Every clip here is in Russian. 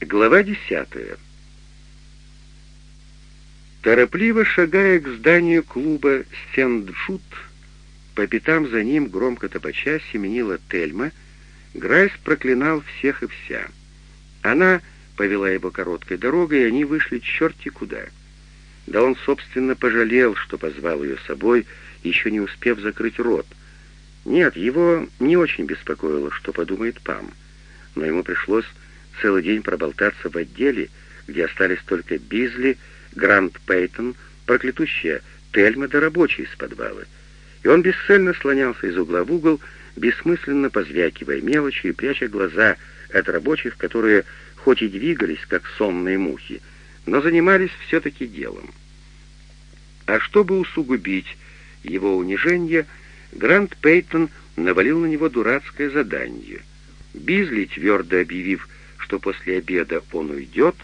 Глава десятая. Торопливо шагая к зданию клуба Сенджут, по пятам за ним, громко топача, семенила Тельма, Грайс проклинал всех и вся. Она повела его короткой дорогой, и они вышли черти куда. Да он, собственно, пожалел, что позвал ее с собой, еще не успев закрыть рот. Нет, его не очень беспокоило, что подумает Пам, но ему пришлось целый день проболтаться в отделе, где остались только Бизли, Грант Пейтон, проклятущая Тельма да рабочие из подвала. И он бесцельно слонялся из угла в угол, бессмысленно позвякивая мелочи и пряча глаза от рабочих, которые хоть и двигались, как сонные мухи, но занимались все-таки делом. А чтобы усугубить его унижение, Грант Пейтон навалил на него дурацкое задание. Бизли, твердо объявив, что после обеда он уйдет,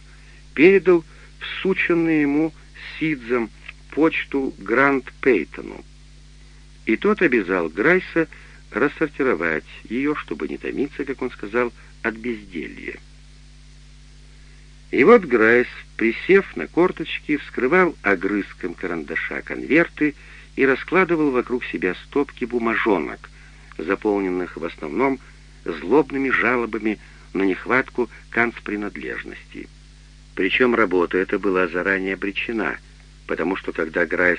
передал всученный ему Сидзом почту Грант Пейтону. И тот обязал Грайса рассортировать ее, чтобы не томиться, как он сказал, от безделья. И вот Грайс, присев на корточки, вскрывал огрызком карандаша конверты и раскладывал вокруг себя стопки бумажонок, заполненных в основном злобными жалобами на нехватку канцпринадлежности. Причем работа эта была заранее обречена, потому что когда Грайс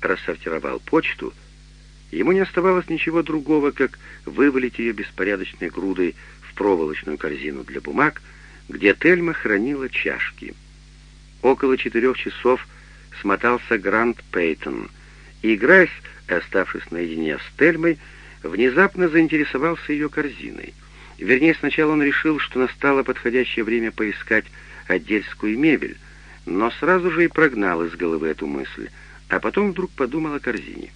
рассортировал почту, ему не оставалось ничего другого, как вывалить ее беспорядочной грудой в проволочную корзину для бумаг, где Тельма хранила чашки. Около четырех часов смотался Грант Пейтон, и Грайс, оставшись наедине с Тельмой, внезапно заинтересовался ее корзиной — Вернее, сначала он решил, что настало подходящее время поискать отдельскую мебель, но сразу же и прогнал из головы эту мысль, а потом вдруг подумал о корзине.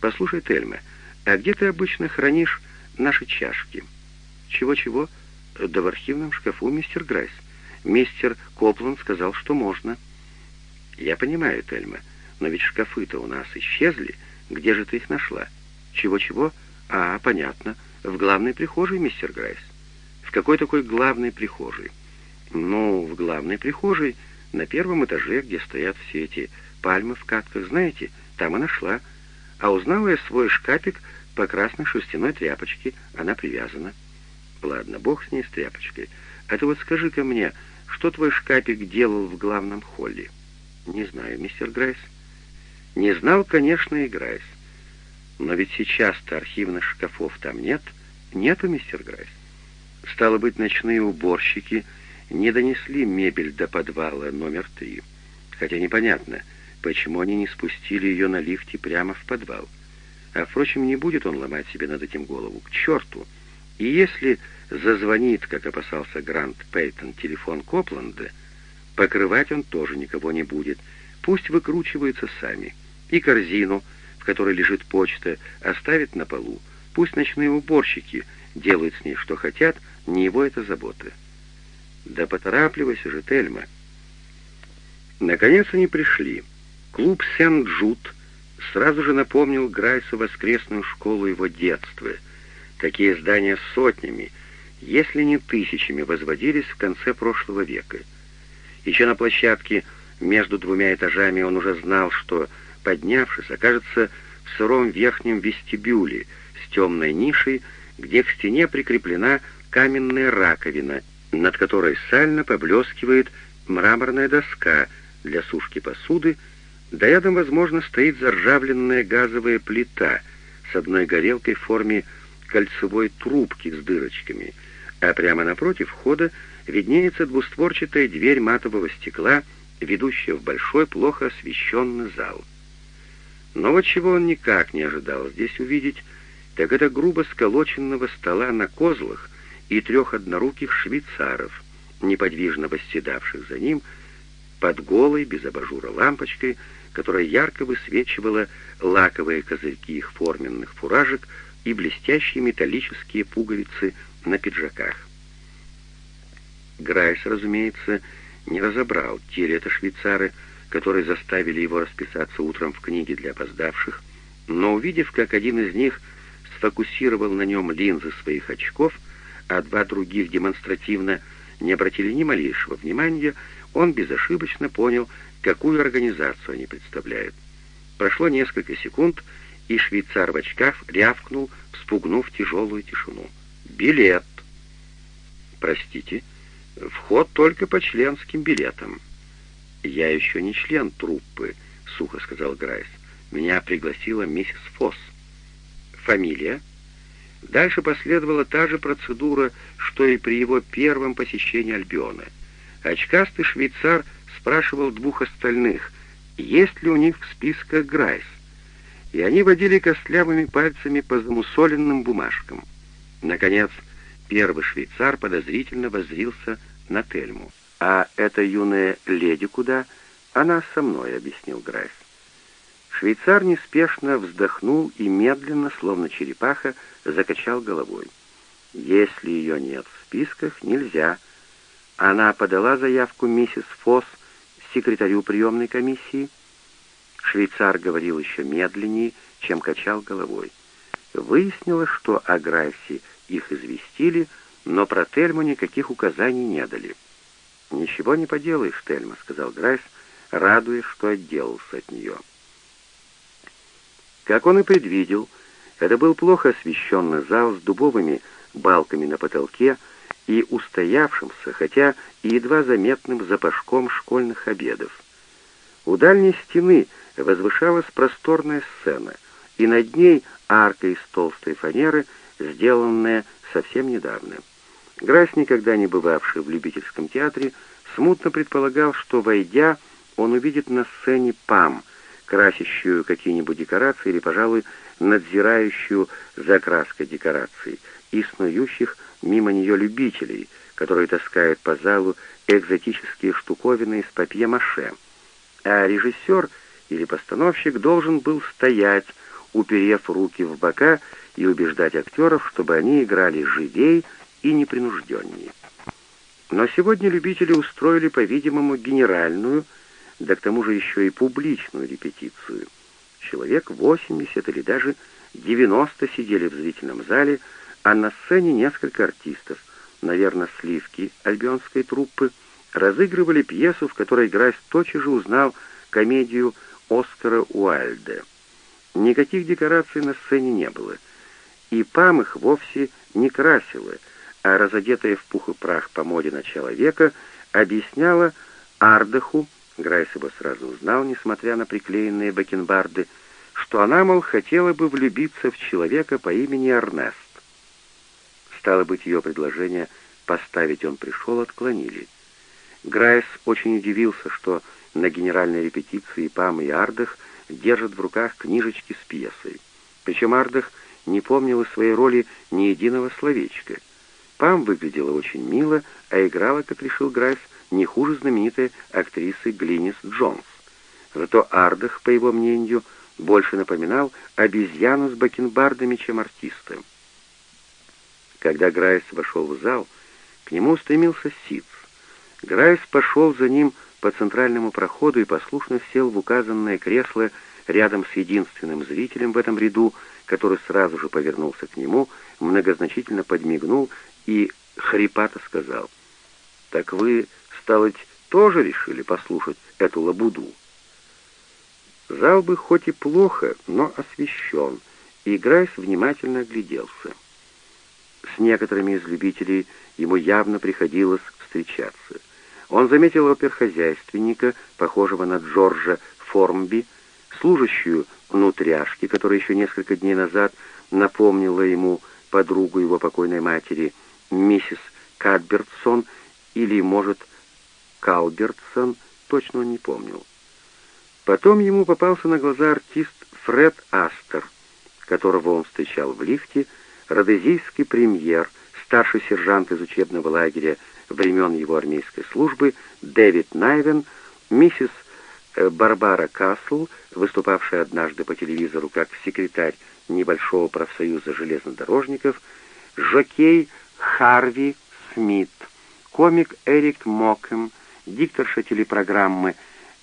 «Послушай, Тельма, а где ты обычно хранишь наши чашки?» «Чего-чего?» «Да в архивном шкафу, мистер Грайс. Мистер Копланд сказал, что можно». «Я понимаю, Тельма, но ведь шкафы-то у нас исчезли. Где же ты их нашла?» «Чего-чего? А, понятно. В главной прихожей, мистер Грайс. В какой такой главной прихожей? Ну, в главной прихожей, на первом этаже, где стоят все эти пальмы в катках, знаете, там и нашла. А узнала я свой шкафик по красной шерстяной тряпочке, она привязана. Ладно, бог с ней, с тряпочкой. А ты вот скажи-ка мне, что твой шкафик делал в главном холле? Не знаю, мистер Грайс. Не знал, конечно, и Грайс. Но ведь сейчас-то архивных шкафов там нет. Нету, мистер Грайс. Стало быть, ночные уборщики не донесли мебель до подвала номер три. Хотя непонятно, почему они не спустили ее на лифте прямо в подвал. А, впрочем, не будет он ломать себе над этим голову. К черту! И если зазвонит, как опасался Грант Пейтон, телефон Копланда, покрывать он тоже никого не будет. Пусть выкручиваются сами. И корзину — которой лежит почта, оставит на полу. Пусть ночные уборщики делают с ней что хотят, не его это забота. Да поторапливайся же, Тельма. Наконец они пришли. Клуб Сен-Джуд сразу же напомнил Грайсу воскресную школу его детства. Такие здания сотнями, если не тысячами, возводились в конце прошлого века. Еще на площадке между двумя этажами он уже знал, что поднявшись, окажется в сыром верхнем вестибюле темной нишей, где к стене прикреплена каменная раковина, над которой сально поблескивает мраморная доска для сушки посуды, да рядом, возможно, стоит заржавленная газовая плита с одной горелкой в форме кольцевой трубки с дырочками, а прямо напротив входа виднеется двустворчатая дверь матового стекла, ведущая в большой, плохо освещенный зал. Но вот чего он никак не ожидал здесь увидеть, так это грубо сколоченного стола на козлах и трех одноруких швейцаров, неподвижно восседавших за ним под голой, без абажура лампочкой, которая ярко высвечивала лаковые козырьки их форменных фуражек и блестящие металлические пуговицы на пиджаках. Грайс, разумеется, не разобрал, те ли это швейцары, которые заставили его расписаться утром в книге для опоздавших, но увидев, как один из них сфокусировал на нем линзы своих очков, а два других демонстративно не обратили ни малейшего внимания, он безошибочно понял, какую организацию они представляют. Прошло несколько секунд, и швейцар в очках рявкнул, вспугнув тяжелую тишину. «Билет!» «Простите, вход только по членским билетам». «Я еще не член труппы», — сухо сказал Грайс. «Меня пригласила миссис Фосс». «Фамилия?» Дальше последовала та же процедура, что и при его первом посещении Альбиона. Очкастый швейцар спрашивал двух остальных, есть ли у них в списках Грайс, и они водили костлявыми пальцами по замусоленным бумажкам. Наконец, первый швейцар подозрительно воззрился на Тельму. «А эта юная леди куда?» «Она со мной», — объяснил Грайс. Швейцар неспешно вздохнул и медленно, словно черепаха, закачал головой. «Если ее нет в списках, нельзя». Она подала заявку миссис Фосс секретарю приемной комиссии. Швейцар говорил еще медленнее, чем качал головой. Выяснилось, что о Грайсе их известили, но про Тельму никаких указаний не дали. «Ничего не поделаешь, Тельма», — сказал Грайс, радуясь, что отделался от нее. Как он и предвидел, это был плохо освещенный зал с дубовыми балками на потолке и устоявшимся, хотя и едва заметным запашком школьных обедов. У дальней стены возвышалась просторная сцена, и над ней арка из толстой фанеры, сделанная совсем недавно. Грайс, никогда не бывавший в любительском театре, смутно предполагал, что, войдя, он увидит на сцене ПАМ, красящую какие-нибудь декорации или, пожалуй, надзирающую за краской декораций, и снующих мимо нее любителей, которые таскают по залу экзотические штуковины из папье-маше. А режиссер или постановщик должен был стоять, уперев руки в бока и убеждать актеров, чтобы они играли живей и непринужденнее. Но сегодня любители устроили, по-видимому, генеральную, да к тому же еще и публичную репетицию. Человек 80 или даже 90 сидели в зрительном зале, а на сцене несколько артистов, наверное, сливки альбионской труппы, разыгрывали пьесу, в которой Грайс тотчас же узнал комедию Оскара Уайльда. Никаких декораций на сцене не было, и Пам их вовсе не красила, а разодетая в пух и прах по моде начала века объясняла Ардаху, Грайс его сразу узнал, несмотря на приклеенные бакенбарды, что она, мол, хотела бы влюбиться в человека по имени Эрнест. Стало быть, ее предложение поставить он пришел отклонили. Грайс очень удивился, что на генеральной репетиции Пам и Ардах держат в руках книжечки с пьесой. Причем Ардах не помнил из своей роли ни единого словечка. Пам выглядела очень мило, а играла, как решил Грайс, не хуже знаменитой актрисы Глинис Джонс. Зато Ардах, по его мнению, больше напоминал обезьяну с бакенбардами, чем артиста. Когда Грайс вошел в зал, к нему устремился Сиц. Грайс пошел за ним по центральному проходу и послушно сел в указанное кресло рядом с единственным зрителем в этом ряду, который сразу же повернулся к нему, многозначительно подмигнул и хрипато сказал, «Так вы, стало тоже решили послушать эту лабуду?» Зал бы хоть и плохо, но освещен, и Грайс внимательно огляделся. С некоторыми из любителей ему явно приходилось встречаться. Он заметил оперхозяйственника, похожего на Джорджа Формби, служащую внутряшки, которая еще несколько дней назад напомнила ему подругу его покойной матери, миссис Кадбертсон, или, может, Калбертсон, точно он не помнил. Потом ему попался на глаза артист Фред Астер, которого он встречал в лифте, родезийский премьер, старший сержант из учебного лагеря времен его армейской службы Дэвид Найвен, миссис э, Барбара Касл, выступавшая однажды по телевизору как секретарь небольшого профсоюза железнодорожников, жокей Харви Смит, комик Эрик Мокем, дикторша телепрограммы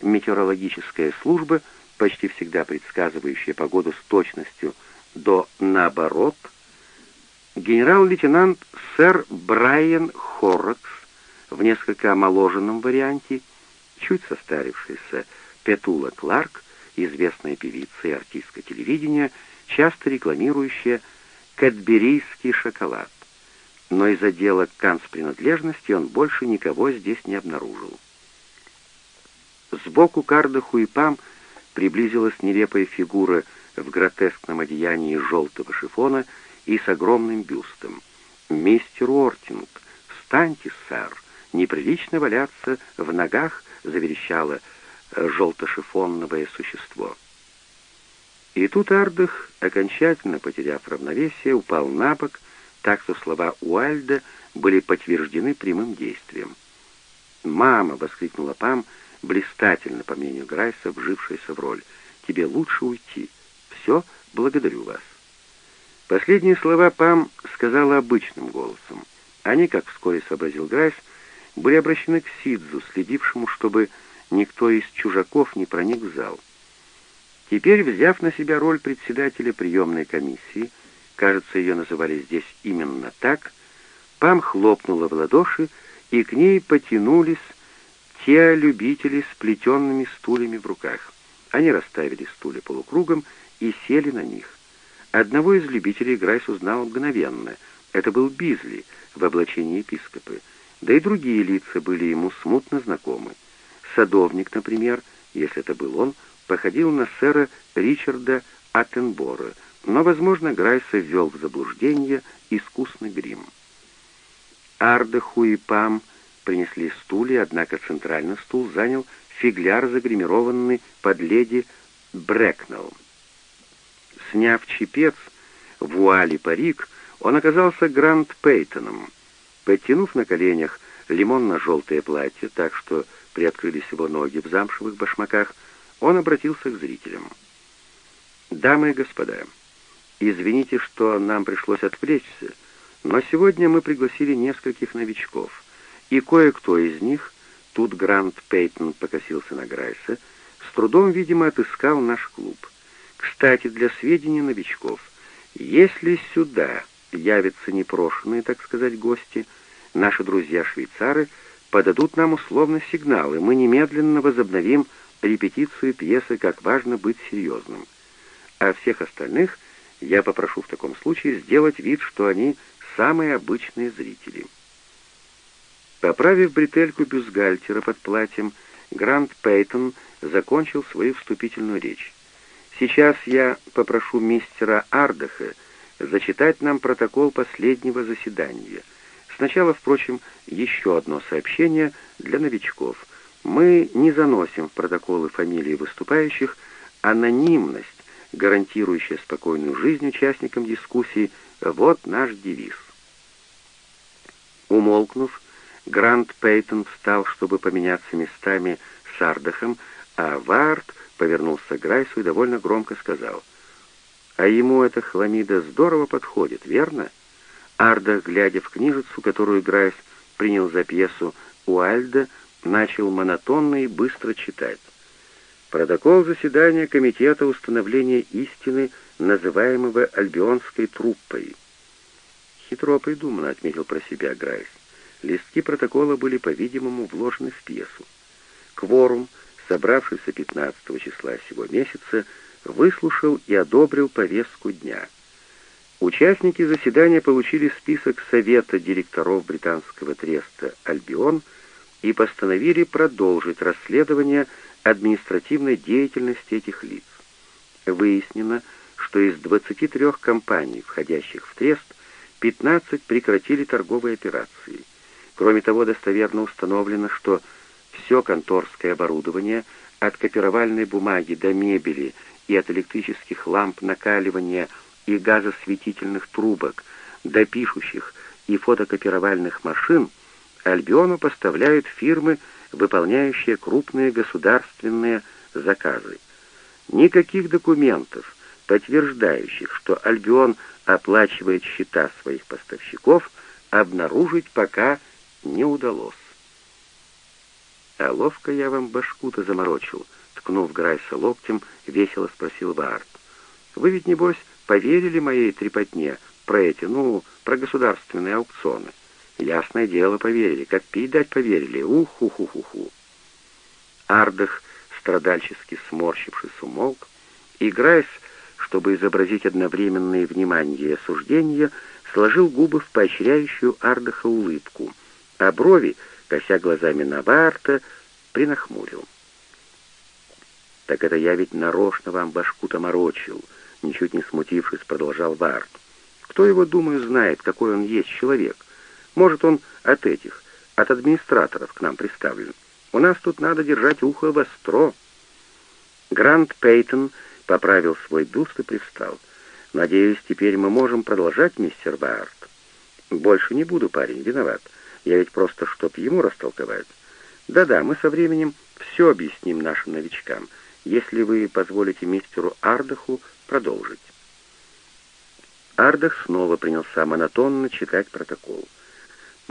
«Метеорологическая служба», почти всегда предсказывающая погоду с точностью до наоборот – генерал-лейтенант сэр Брайан Хоррокс, в несколько омоложенном варианте, чуть состарившаяся Петула Кларк, известная певица и артистка телевидения, часто рекламирующая кадберийский шоколад. Но из отдела канцпринадлежности он больше никого здесь не обнаружил. Сбоку Кардаху и Пам приблизилась нелепая фигура в гротескном одеянии желтого шифона и с огромным бюстом. «Мистер Уортинг, встаньте, сэр, неприлично валяться в ногах», — заверещало э, желтошифонное существо. И тут Ардах, окончательно потеряв равновесие, упал на бок, так что слова Уальда были подтверждены прямым действием. «Мама!» — воскликнула Пам, блистательно, по мнению Грайса, вжившаяся в роль. «Тебе лучше уйти. Все, благодарю вас». Последние слова Пам сказала обычным голосом. Они, как вскоре сообразил Грайс, были обращены к Сидзу, следившему, чтобы никто из чужаков не проник в зал. Теперь, взяв на себя роль председателя приемной комиссии, кажется, ее называли здесь именно так, Пам хлопнула в ладоши, и к ней потянулись те любители с плетенными стульями в руках. Они расставили стулья полукругом и сели на них. Одного из любителей Грайс узнал мгновенно. Это был Бизли в облачении епископы. Да и другие лица были ему смутно знакомы. Садовник, например, если это был он, походил на сэра Ричарда Аттенбора, но, возможно, Грайса ввел в заблуждение искусный грим. Ардаху и Пам принесли стулья, однако центральный стул занял фигляр, загримированный под леди Брэкнелл. Сняв чепец, вуали парик, он оказался Гранд Пейтоном. Подтянув на коленях лимонно-желтое платье, так что приоткрылись его ноги в замшевых башмаках, он обратился к зрителям. «Дамы и господа, извините, что нам пришлось отвлечься, но сегодня мы пригласили нескольких новичков, и кое-кто из них, тут Грант Пейтон покосился на Грайса, с трудом, видимо, отыскал наш клуб. Кстати, для сведения новичков, если сюда явятся непрошенные, так сказать, гости, наши друзья-швейцары подадут нам условно сигнал, и мы немедленно возобновим репетицию пьесы «Как важно быть серьезным». А всех остальных я попрошу в таком случае сделать вид, что они самые обычные зрители. Поправив бретельку бюстгальтера под платьем, Грант Пейтон закончил свою вступительную речь. «Сейчас я попрошу мистера Ардаха зачитать нам протокол последнего заседания. Сначала, впрочем, еще одно сообщение для новичков — мы не заносим в протоколы фамилии выступающих анонимность, гарантирующая спокойную жизнь участникам дискуссии, вот наш девиз. Умолкнув, Грант Пейтон встал, чтобы поменяться местами с Ардахом, а Вард повернулся к Грайсу и довольно громко сказал, «А ему эта хламида здорово подходит, верно?» Ардах, глядя в книжицу, которую Грайс принял за пьесу Уальда, начал монотонно и быстро читать. Протокол заседания Комитета установления истины, называемого Альбионской труппой. Хитро придумано, отметил про себя Грайс. Листки протокола были, по-видимому, вложены в пьесу. Кворум, собравшийся 15 числа сего месяца, выслушал и одобрил повестку дня. Участники заседания получили список Совета директоров британского треста «Альбион», и постановили продолжить расследование административной деятельности этих лиц. Выяснено, что из 23 компаний, входящих в трест, 15 прекратили торговые операции. Кроме того, достоверно установлено, что все конторское оборудование, от копировальной бумаги до мебели и от электрических ламп накаливания и газосветительных трубок до пишущих и фотокопировальных машин – Альбиону поставляют фирмы, выполняющие крупные государственные заказы. Никаких документов, подтверждающих, что Альбион оплачивает счета своих поставщиков, обнаружить пока не удалось. «А ловко я вам башку-то заморочил», — ткнув Грайса локтем, весело спросил Вард. «Вы ведь, небось, поверили моей трепотне про эти, ну, про государственные аукционы?» Ясное дело, поверили, как пить дать поверили. Ух-ху-ху-ху-ху. Ардах, страдальчески сморщившись, умолк, и Грайс, чтобы изобразить одновременное внимание и осуждение, сложил губы в поощряющую Ардаха улыбку, а брови, кося глазами на Варта, принахмурил. «Так это я ведь нарочно вам башку-то морочил», — ничуть не смутившись, продолжал Варт. «Кто его, думаю, знает, какой он есть человек? Может, он от этих, от администраторов к нам приставлен. У нас тут надо держать ухо востро». Грант Пейтон поправил свой бюст и привстал. «Надеюсь, теперь мы можем продолжать, мистер Варт?» «Больше не буду, парень, виноват. Я ведь просто, чтоб ему растолковать. Да-да, мы со временем все объясним нашим новичкам если вы позволите мистеру Ардаху продолжить». Ардах снова принялся монотонно читать протокол.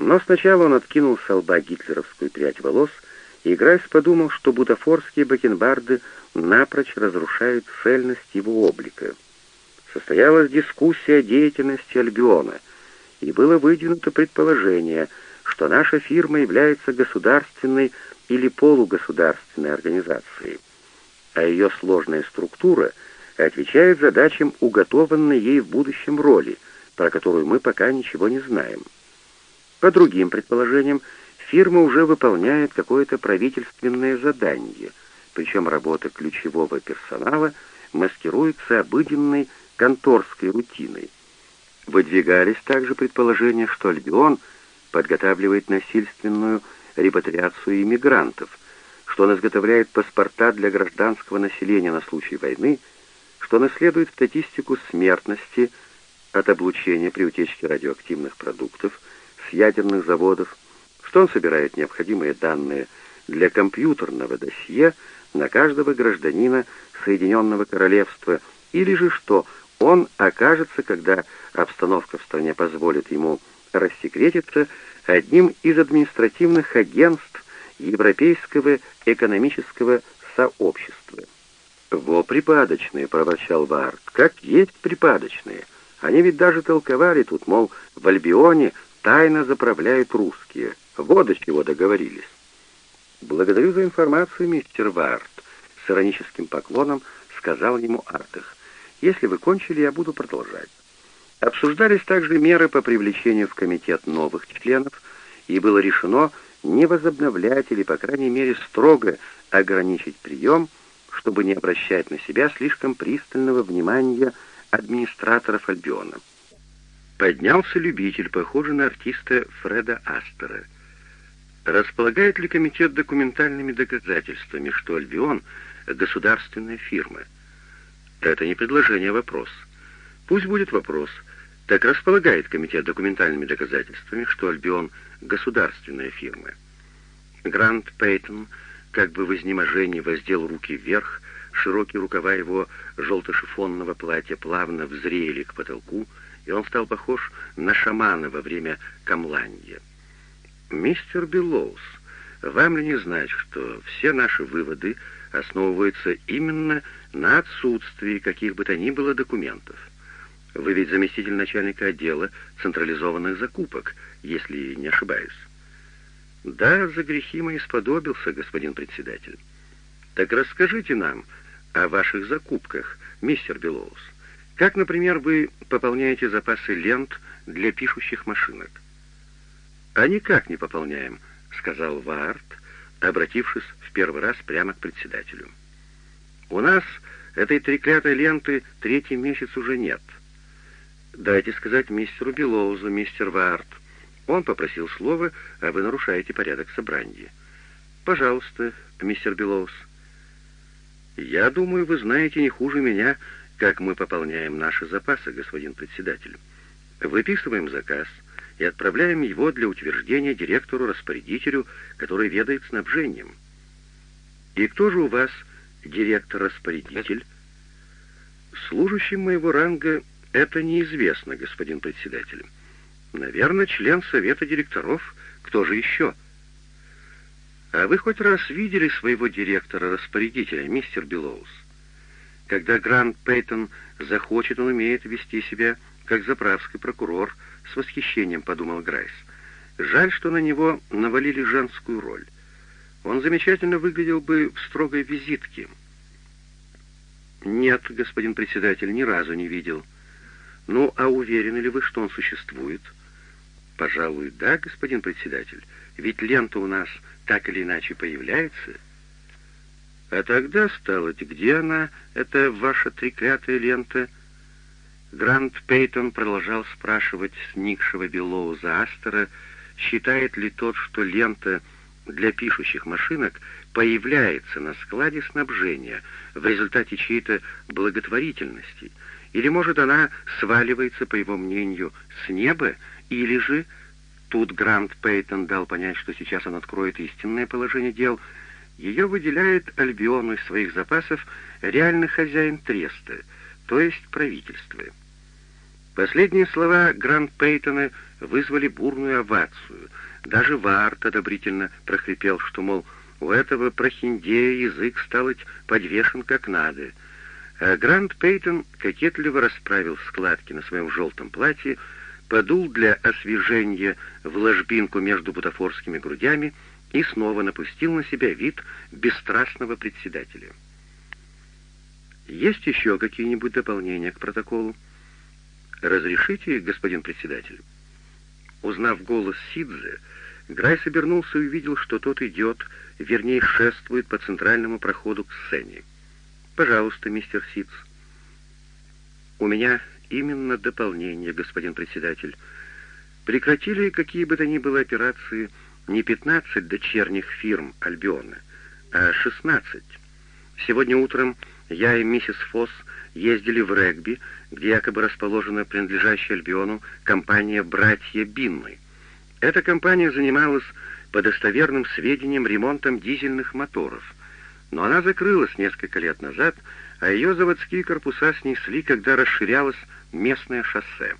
Но сначала он откинул с лба гитлеровскую прядь волос, и Грайс подумал, что бутафорские бакенбарды напрочь разрушают цельность его облика. Состоялась дискуссия о деятельности Альбиона, и было выдвинуто предположение, что наша фирма является государственной или полугосударственной организацией а ее сложная структура отвечает задачам уготованной ей в будущем роли, про которую мы пока ничего не знаем. По другим предположениям, фирма уже выполняет какое-то правительственное задание, причем работа ключевого персонала маскируется обыденной конторской рутиной. Выдвигались также предположения, что Альбион подготавливает насильственную репатриацию иммигрантов – что он изготовляет паспорта для гражданского населения на случай войны, что он исследует статистику смертности от облучения при утечке радиоактивных продуктов с ядерных заводов, что он собирает необходимые данные для компьютерного досье на каждого гражданина Соединенного Королевства, или же что он окажется, когда обстановка в стране позволит ему рассекретиться, одним из административных агентств Европейского экономического сообщества. «Во, припадочные!» — проворчал Вард. «Как есть припадочные! Они ведь даже толковали тут, мол, в Альбионе тайно заправляют русские. Вот до чего договорились». «Благодарю за информацию, мистер Вард», — с ироническим поклоном сказал ему Артых. «Если вы кончили, я буду продолжать». Обсуждались также меры по привлечению в комитет новых членов, и было решено не возобновлять или, по крайней мере, строго ограничить прием, чтобы не обращать на себя слишком пристального внимания администраторов Альбиона. Поднялся любитель, похожий на артиста Фреда Астера. Располагает ли комитет документальными доказательствами, что Альбион — государственная фирма? Это не предложение, а вопрос. Пусть будет вопрос — так располагает комитет документальными доказательствами, что Альбион — государственная фирма. Грант Пейтон как бы в изнеможении воздел руки вверх, широкие рукава его желто-шифонного платья плавно взрели к потолку, и он стал похож на шамана во время камланья. «Мистер Беллоус, вам ли не знать, что все наши выводы основываются именно на отсутствии каких бы то ни было документов?» Вы ведь заместитель начальника отдела централизованных закупок, если не ошибаюсь. Да, за грехи мои сподобился, господин председатель. Так расскажите нам о ваших закупках, мистер Беллоус. Как, например, вы пополняете запасы лент для пишущих машинок? А никак не пополняем, сказал Ваарт, обратившись в первый раз прямо к председателю. У нас этой треклятой ленты третий месяц уже нет — «Дайте сказать мистеру Белоузу, мистер Варт. Он попросил слова, а вы нарушаете порядок собрания». «Пожалуйста, мистер Белоуз». «Я думаю, вы знаете не хуже меня, как мы пополняем наши запасы, господин председатель. Выписываем заказ и отправляем его для утверждения директору-распорядителю, который ведает снабжением». «И кто же у вас директор-распорядитель?» «Служащим моего ранга это неизвестно, господин председатель. Наверное, член совета директоров. Кто же еще? А вы хоть раз видели своего директора-распорядителя, мистер Белоус? Когда Грант Пейтон захочет, он умеет вести себя как заправский прокурор, с восхищением подумал Грайс. Жаль, что на него навалили женскую роль. Он замечательно выглядел бы в строгой визитке. «Нет, господин председатель, ни разу не видел». «Ну, а уверены ли вы, что он существует?» «Пожалуй, да, господин председатель. Ведь лента у нас так или иначе появляется». «А тогда, стало где она, эта ваша треклятая лента?» Грант Пейтон продолжал спрашивать сникшего Белоуза Астера, считает ли тот, что лента для пишущих машинок появляется на складе снабжения в результате чьей-то благотворительности, или, может, она сваливается, по его мнению, с неба, или же, тут Грант Пейтон дал понять, что сейчас он откроет истинное положение дел, ее выделяет Альбиону из своих запасов реальный хозяин треста, то есть правительство. Последние слова Грант Пейтона вызвали бурную овацию. Даже Варт одобрительно прохрипел, что, мол, у этого прохиндея язык стал подвешен как надо. А Грант Пейтон кокетливо расправил складки на своем желтом платье, подул для освежения в ложбинку между бутафорскими грудями и снова напустил на себя вид бесстрастного председателя. «Есть еще какие-нибудь дополнения к протоколу?» «Разрешите, господин председатель?» Узнав голос Сидзе, Грайс обернулся и увидел, что тот идет, вернее, шествует по центральному проходу к сцене. «Пожалуйста, мистер Сидз». «У меня именно дополнение, господин председатель. Прекратили какие бы то ни было операции не 15 дочерних фирм Альбиона, а 16. Сегодня утром я и миссис Фосс ездили в регби, где якобы расположена принадлежащая Альбиону компания «Братья Бинны». Эта компания занималась по достоверным сведениям ремонтом дизельных моторов, но она закрылась несколько лет назад, а ее заводские корпуса снесли, когда расширялось местное шоссе.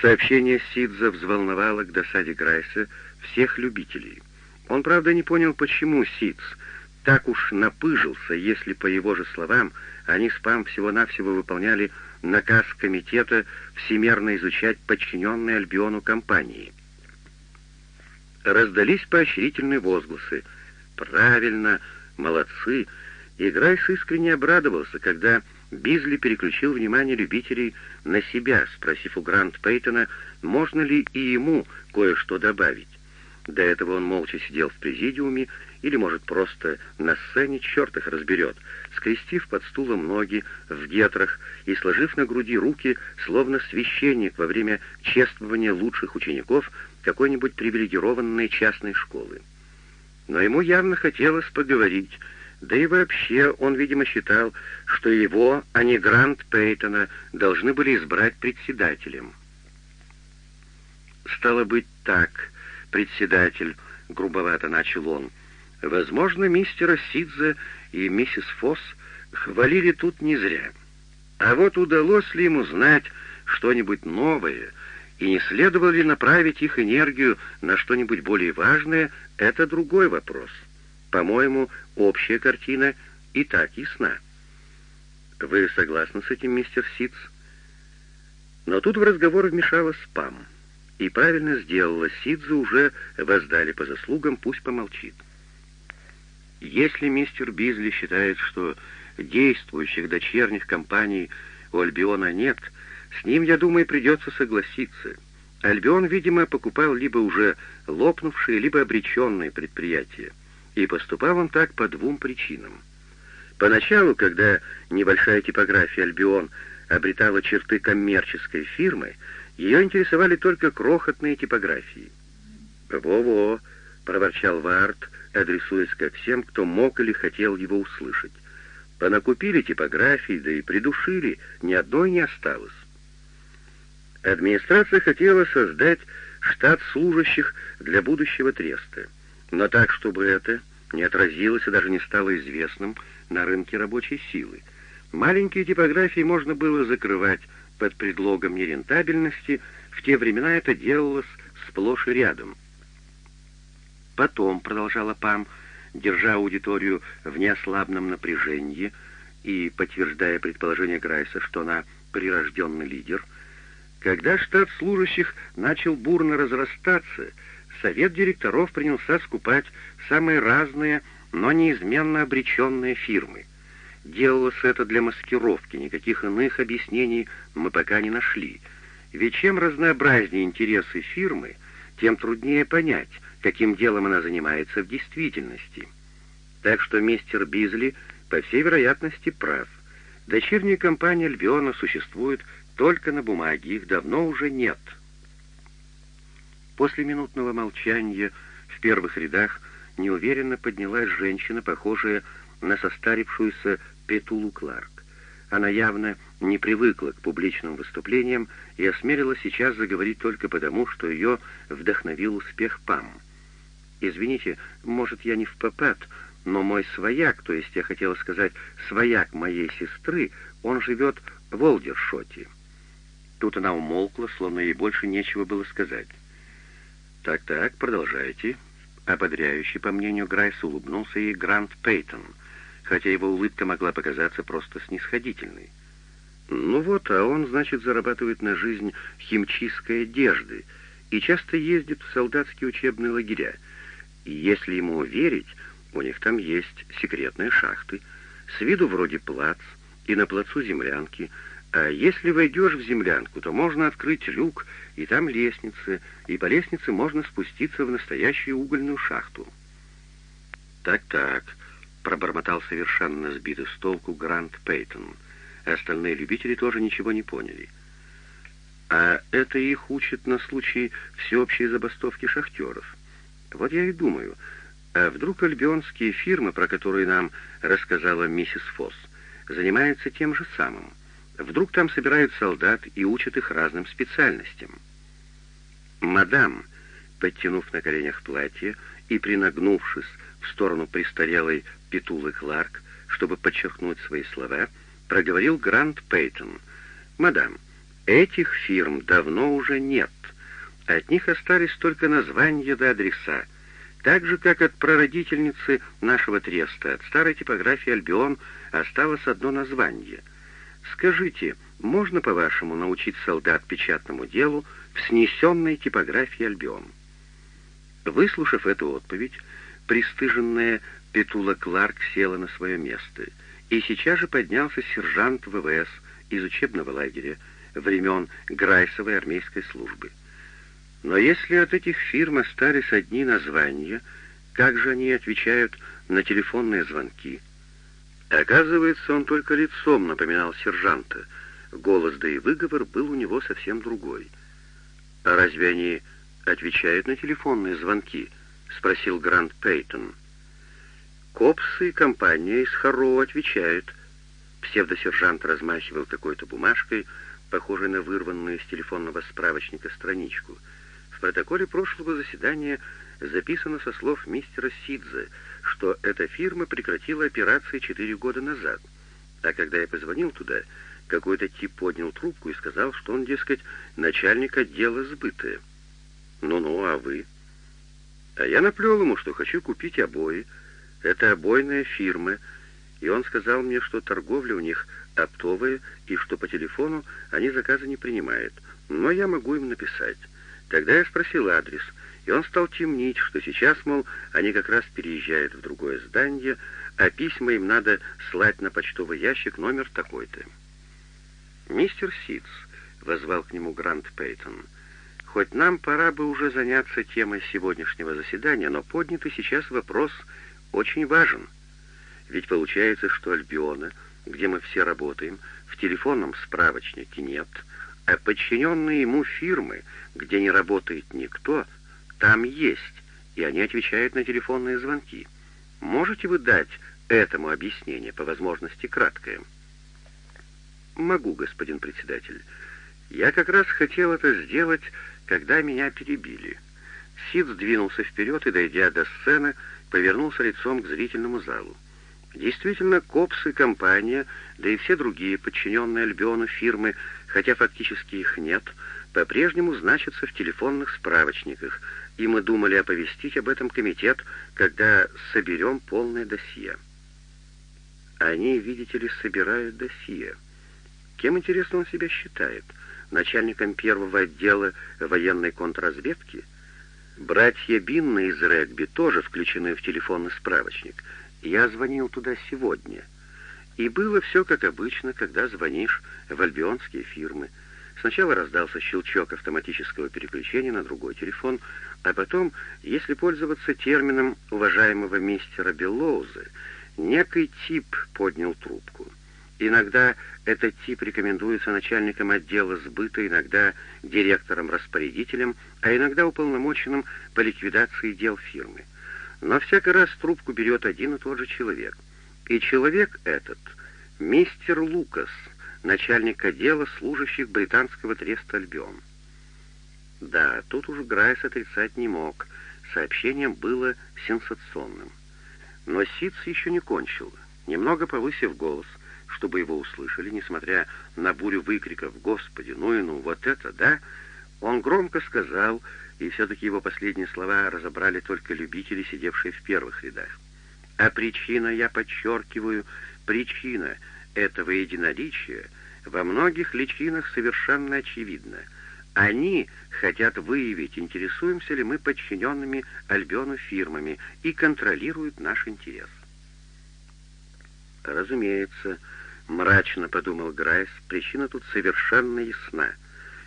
Сообщение Сидза взволновало к досаде Грайса всех любителей. Он, правда, не понял, почему Сидз так уж напыжился, если, по его же словам, они с ПАМ всего-навсего выполняли наказ комитета всемерно изучать подчиненные Альбиону компании. Раздались поощрительные возгласы. «Правильно! Молодцы!» И Грайс искренне обрадовался, когда Бизли переключил внимание любителей на себя, спросив у Грант Пейтона, можно ли и ему кое-что добавить. До этого он молча сидел в президиуме или, может, просто на сцене, черт их разберет, скрестив под стулом ноги в гетрах и сложив на груди руки, словно священник во время чествования лучших учеников какой-нибудь привилегированной частной школы. Но ему явно хотелось поговорить, да и вообще он, видимо, считал, что его, а не Грант Пейтона, должны были избрать председателем. «Стало быть так, председатель», — грубовато начал он, — Возможно, мистера Сидзе и миссис Фосс хвалили тут не зря. А вот удалось ли ему знать что-нибудь новое, и не следовало ли направить их энергию на что-нибудь более важное, это другой вопрос. По-моему, общая картина и так ясна. Вы согласны с этим, мистер Сидз? Но тут в разговор вмешалась Пам. И правильно сделала, Сидзу уже воздали по заслугам, пусть помолчит. Если мистер Бизли считает, что действующих дочерних компаний у Альбиона нет, с ним, я думаю, придется согласиться. Альбион, видимо, покупал либо уже лопнувшие, либо обреченные предприятия. И поступал он так по двум причинам. Поначалу, когда небольшая типография «Альбион» обретала черты коммерческой фирмы, ее интересовали только крохотные типографии. «Во-во», — проворчал Варт, адресуясь ко всем, кто мог или хотел его услышать. Понакупили типографии, да и придушили, ни одной не осталось. Администрация хотела создать штат служащих для будущего треста, но так, чтобы это не отразилось и даже не стало известным на рынке рабочей силы. Маленькие типографии можно было закрывать под предлогом нерентабельности, в те времена это делалось сплошь и рядом — Потом, продолжала Пам, держа аудиторию в неослабном напряжении и подтверждая предположение Грайса, что она прирожденный лидер, Когда штат служащих начал бурно разрастаться, совет директоров принялся скупать самые разные, но неизменно обреченные фирмы. Делалось это для маскировки, никаких иных объяснений мы пока не нашли. Ведь чем разнообразнее интересы фирмы, тем труднее понять, каким делом она занимается в действительности. Так что мистер Бизли, по всей вероятности, прав. Дочерняя компания Альбиона существует только на бумаге, их давно уже нет. После минутного молчания в первых рядах неуверенно поднялась женщина, похожая на состарившуюся Петулу Кларк. Она явно не привыкла к публичным выступлениям и осмелилась сейчас заговорить только потому, что ее вдохновил успех ПАМ. «Извините, может, я не в попад, но мой свояк, то есть я хотела сказать свояк моей сестры, он живет в Олдершоте». Тут она умолкла, словно ей больше нечего было сказать. «Так-так, продолжайте». Ободряющий, по мнению Грайса, улыбнулся ей Грант Пейтон, хотя его улыбка могла показаться просто снисходительной. «Ну вот, а он, значит, зарабатывает на жизнь химчисткой одежды и часто ездит в солдатские учебные лагеря. И если ему верить, у них там есть секретные шахты, с виду вроде плац, и на плацу землянки — а если войдешь в землянку, то можно открыть люк, и там лестница, и по лестнице можно спуститься в настоящую угольную шахту. «Так-так», — пробормотал совершенно сбитый с толку Грант Пейтон. Остальные любители тоже ничего не поняли. «А это их учат на случай всеобщей забастовки шахтеров. Вот я и думаю, а вдруг альбионские фирмы, про которые нам рассказала миссис Фосс, занимаются тем же самым?» Вдруг там собирают солдат и учат их разным специальностям. Мадам, подтянув на коленях платье и принагнувшись в сторону престарелой Петулы Кларк, чтобы подчеркнуть свои слова, проговорил Грант Пейтон. «Мадам, этих фирм давно уже нет. От них остались только названия да адреса, так же, как от прародительницы нашего треста, от старой типографии «Альбион» осталось одно название — Скажите, можно, по-вашему, научить солдат печатному делу снесенной типографии Альбион?» Выслушав эту отповедь, пристыженная Петула Кларк села на свое место, и сейчас же поднялся сержант ВВС из учебного лагеря времен Грайсовой армейской службы. Но если от этих фирм остались одни названия, как же они отвечают на телефонные звонки? Оказывается, он только лицом напоминал сержанта. Голос, да и выговор был у него совсем другой. «А разве они отвечают на телефонные звонки?» — спросил Грант Пейтон. «Копсы и компания из Харроу отвечают». Псевдосержант размахивал какой-то бумажкой, похожей на вырванную из телефонного справочника страничку. В протоколе прошлого заседания записано со слов мистера Сидзе, что эта фирма прекратила операции четыре года назад. А когда я позвонил туда, какой-то тип поднял трубку и сказал, что он, дескать, начальник отдела сбыта. «Ну-ну, а вы?» А я наплел ему, что хочу купить обои. Это обойная фирма, и он сказал мне, что торговля у них оптовая, и что по телефону они заказы не принимают, но я могу им написать. Тогда я спросил адрес — и он стал темнить, что сейчас, мол, они как раз переезжают в другое здание, а письма им надо слать на почтовый ящик номер такой-то. «Мистер Ситц», — возвал к нему Грант Пейтон, — «хоть нам пора бы уже заняться темой сегодняшнего заседания, но поднятый сейчас вопрос очень важен. Ведь получается, что Альбиона, где мы все работаем, в телефонном справочнике нет, а подчиненные ему фирмы, где не работает никто — там есть, и они отвечают на телефонные звонки. Можете вы дать этому объяснение, по возможности краткое?» «Могу, господин председатель. Я как раз хотел это сделать, когда меня перебили». Сид сдвинулся вперед и, дойдя до сцены, повернулся лицом к зрительному залу. Действительно, Копс и компания, да и все другие подчиненные Альбиону фирмы, хотя фактически их нет, по-прежнему значатся в телефонных справочниках, и мы думали оповестить об этом комитет, когда соберем полное досье. Они, видите ли, собирают досье. Кем, интересно, он себя считает? начальником первого отдела военной контрразведки? Братья Бинны из регби тоже включены в телефонный справочник. Я звонил туда сегодня. И было все как обычно, когда звонишь в альбионские фирмы. Сначала раздался щелчок автоматического переключения на другой телефон, а потом, если пользоваться термином уважаемого мистера Беллоуза, некий тип поднял трубку. Иногда этот тип рекомендуется начальником отдела сбыта, иногда директором-распорядителем, а иногда уполномоченным по ликвидации дел фирмы. Но всякий раз трубку берет один и тот же человек. И человек этот — мистер Лукас, начальник отдела служащих британского треста «Альбион». Да, тут уж Грайс отрицать не мог. Сообщение было сенсационным. Но Сиц еще не кончил. Немного повысив голос, чтобы его услышали, несмотря на бурю выкриков «Господи, ну и ну, вот это, да!», он громко сказал, и все-таки его последние слова разобрали только любители, сидевшие в первых рядах. А причина, я подчеркиваю, причина этого единоличия во многих личинах совершенно очевидна. Они хотят выявить, интересуемся ли мы подчиненными Альбиону фирмами и контролируют наш интерес. Разумеется, мрачно подумал Грайс, причина тут совершенно ясна.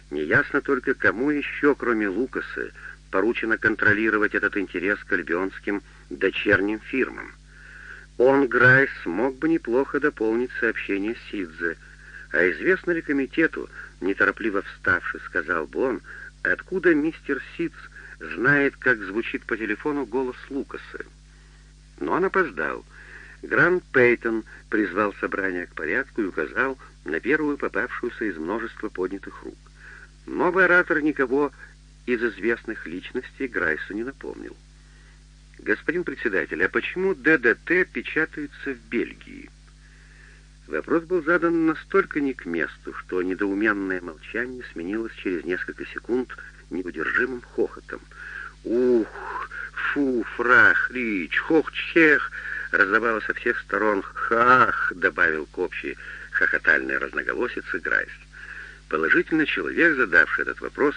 Неясно только, кому еще, кроме Лукаса, поручено контролировать этот интерес к альбионским дочерним фирмам. Он, Грайс, мог бы неплохо дополнить сообщение Сидзе, а известно ли комитету, неторопливо вставший, сказал бы он, откуда мистер Сидз знает, как звучит по телефону голос Лукаса. Но он опоздал. Грант Пейтон призвал собрание к порядку и указал на первую попавшуюся из множества поднятых рук. Новый оратор никого из известных личностей Грайсу не напомнил. «Господин председатель, а почему ДДТ печатается в Бельгии?» Вопрос был задан настолько не к месту, что недоуменное молчание сменилось через несколько секунд неудержимым хохотом. «Ух, фу, фрах, рич, хох, чех!» Раздавалось со всех сторон «хах», добавил к общей хохотальной разноголосице Грайс. Положительно человек, задавший этот вопрос,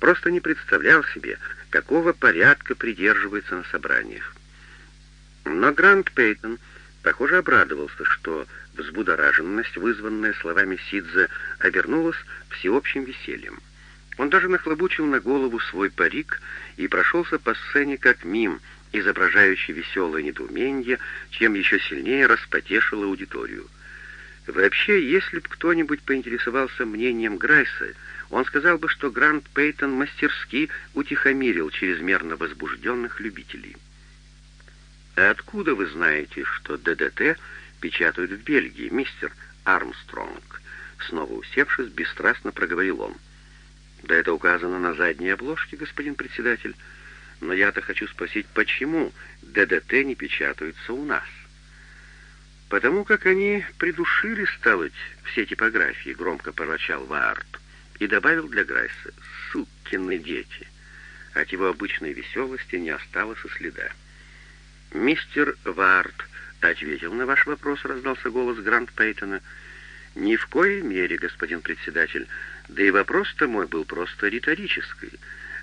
просто не представлял себе, какого порядка придерживается на собраниях. Но Грант Пейтон, похоже, обрадовался, что взбудораженность, вызванная словами Сидзе, обернулась всеобщим весельем. Он даже нахлобучил на голову свой парик и прошелся по сцене как мим, изображающий веселое недоумение, чем еще сильнее распотешил аудиторию. Вообще, если бы кто-нибудь поинтересовался мнением Грайса, он сказал бы, что Грант Пейтон мастерски утихомирил чрезмерно возбужденных любителей. «А откуда вы знаете, что ДДТ печатают в Бельгии, мистер Армстронг?» Снова усевшись, бесстрастно проговорил он. «Да это указано на задней обложке, господин председатель. Но я-то хочу спросить, почему ДДТ не печатаются у нас?» «Потому как они придушили, стало все типографии», — громко проворчал Ваарт и добавил для Грайса «сукины дети». От его обычной веселости не осталось и следа. «Мистер Варт ответил на ваш вопрос», — раздался голос Грант Пейтона. «Ни в коей мере, господин председатель, да и вопрос-то мой был просто риторический.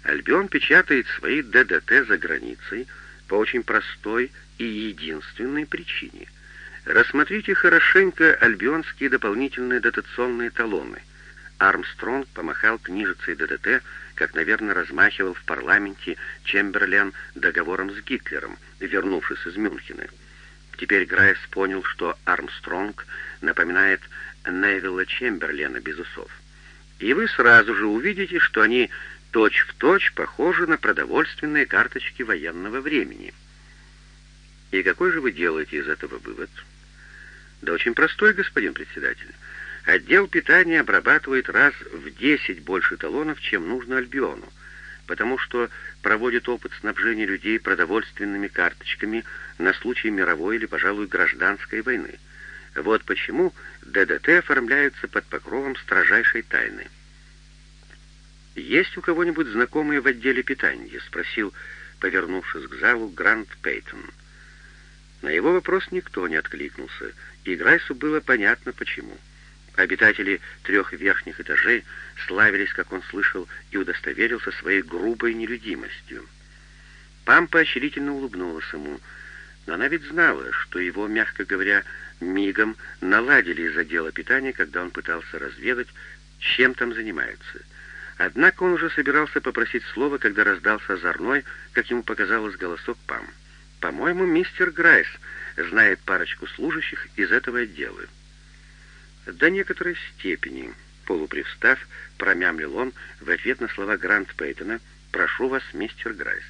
Альбион печатает свои ДДТ за границей по очень простой и единственной причине. Рассмотрите хорошенько альбионские дополнительные дотационные талоны — Армстронг помахал книжицей ДДТ, как, наверное, размахивал в парламенте Чемберлен договором с Гитлером, вернувшись из Мюнхена. Теперь Грайс понял, что Армстронг напоминает Невилла Чемберлена без усов. И вы сразу же увидите, что они точь-в-точь точь похожи на продовольственные карточки военного времени. И какой же вы делаете из этого вывод? Да очень простой, господин председатель. Отдел питания обрабатывает раз в 10 больше талонов, чем нужно Альбиону, потому что проводит опыт снабжения людей продовольственными карточками на случай мировой или, пожалуй, гражданской войны. Вот почему ДДТ оформляются под покровом строжайшей тайны. «Есть у кого-нибудь знакомые в отделе питания?» — спросил, повернувшись к залу, Грант Пейтон. На его вопрос никто не откликнулся, и Грайсу было понятно, почему. Обитатели трех верхних этажей славились, как он слышал и удостоверился, своей грубой нелюдимостью. Пам поощрительно улыбнулась ему, но она ведь знала, что его, мягко говоря, мигом наладили из отдела питания, когда он пытался разведать, чем там занимаются. Однако он уже собирался попросить слова, когда раздался озорной, как ему показалось, голосок Пам. «По-моему, мистер Грайс знает парочку служащих из этого отдела». До некоторой степени, полупривстав, промямлил он в ответ на слова Грант Пейтона «Прошу вас, мистер Грайс».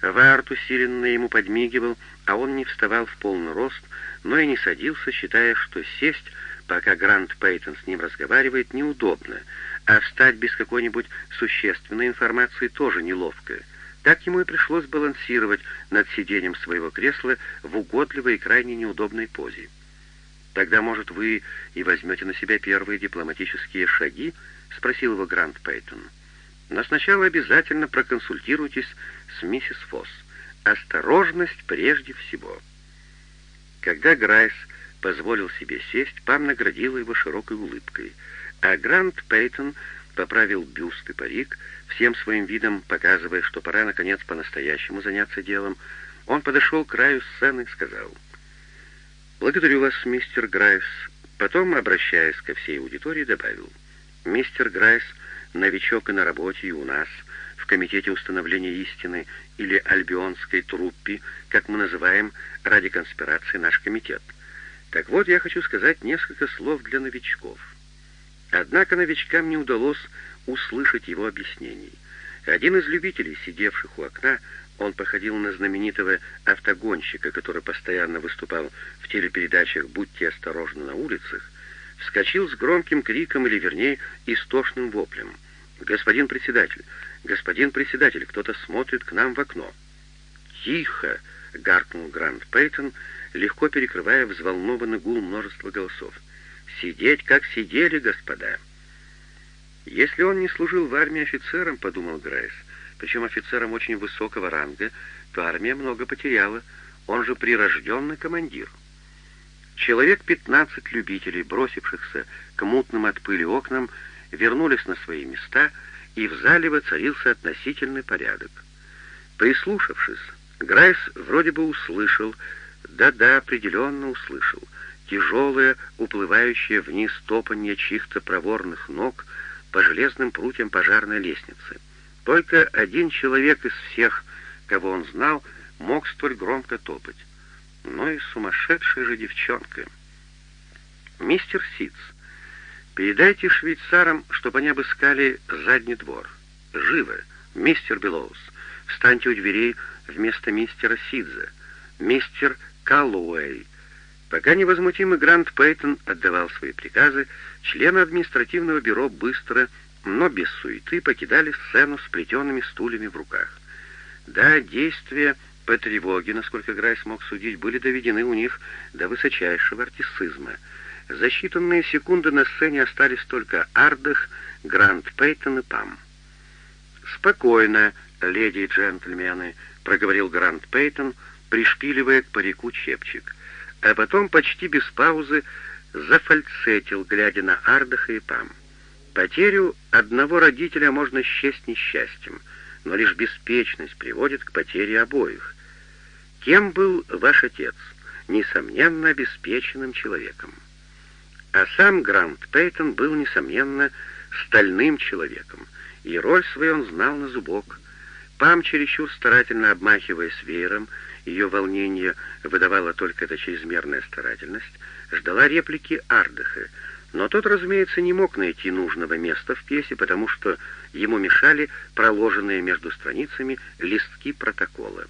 Варт усиленно ему подмигивал, а он не вставал в полный рост, но и не садился, считая, что сесть, пока Грант Пейтон с ним разговаривает, неудобно, а встать без какой-нибудь существенной информации тоже неловко. Так ему и пришлось балансировать над сиденьем своего кресла в угодливой и крайне неудобной позе. «Тогда, может, вы и возьмете на себя первые дипломатические шаги?» — спросил его Грант Пейтон. «Но сначала обязательно проконсультируйтесь с миссис Фосс. Осторожность прежде всего». Когда Грайс позволил себе сесть, Пам наградила его широкой улыбкой, а Грант Пейтон поправил бюст и парик, всем своим видом показывая, что пора, наконец, по-настоящему заняться делом, он подошел к краю сцены и сказал — «Благодарю вас, мистер Грайс». Потом, обращаясь ко всей аудитории, добавил. «Мистер Грайс — новичок и на работе, и у нас, в Комитете установления истины или Альбионской труппе, как мы называем ради конспирации наш комитет. Так вот, я хочу сказать несколько слов для новичков». Однако новичкам не удалось услышать его объяснений. Один из любителей, сидевших у окна, он походил на знаменитого автогонщика, который постоянно выступал в телепередачах «Будьте осторожны на улицах», вскочил с громким криком, или вернее, истошным воплем. «Господин председатель! Господин председатель! Кто-то смотрит к нам в окно!» «Тихо!» — гаркнул Грант Пейтон, легко перекрывая взволнованный гул множества голосов. «Сидеть, как сидели, господа!» «Если он не служил в армии офицером, — подумал Грайс, — причем офицером очень высокого ранга, то армия много потеряла, он же прирожденный командир. Человек пятнадцать любителей, бросившихся к мутным от пыли окнам, вернулись на свои места, и в зале воцарился относительный порядок. Прислушавшись, Грайс вроде бы услышал, да-да, определенно услышал, тяжелое, уплывающее вниз топанье чьих-то проворных ног по железным прутьям пожарной лестницы. Только один человек из всех, кого он знал, мог столь громко топать. Но и сумасшедшая же девчонка. «Мистер Ситц, передайте швейцарам, чтобы они обыскали задний двор. Живо! Мистер Белоус, встаньте у дверей вместо мистера Сидза. Мистер Каллоуэй». Пока невозмутимый Грант Пейтон отдавал свои приказы, члены административного бюро быстро но без суеты покидали сцену с плетеными стульями в руках. Да, действия по тревоге, насколько Грай смог судить, были доведены у них до высочайшего артистизма. За считанные секунды на сцене остались только Ардах, Грант Пейтон и Пам. «Спокойно, леди и джентльмены», — проговорил Грант Пейтон, пришпиливая к парику чепчик, а потом почти без паузы зафальцетил, глядя на Ардаха и Пам. Потерю одного родителя можно счесть несчастьем, но лишь беспечность приводит к потере обоих. Кем был ваш отец? Несомненно, обеспеченным человеком. А сам Грант Пейтон был, несомненно, стальным человеком, и роль свою он знал на зубок. Пам, чересчур старательно обмахиваясь веером, ее волнение выдавало только эта чрезмерная старательность, ждала реплики Ардыха, но тот, разумеется, не мог найти нужного места в пьесе, потому что ему мешали проложенные между страницами листки протокола.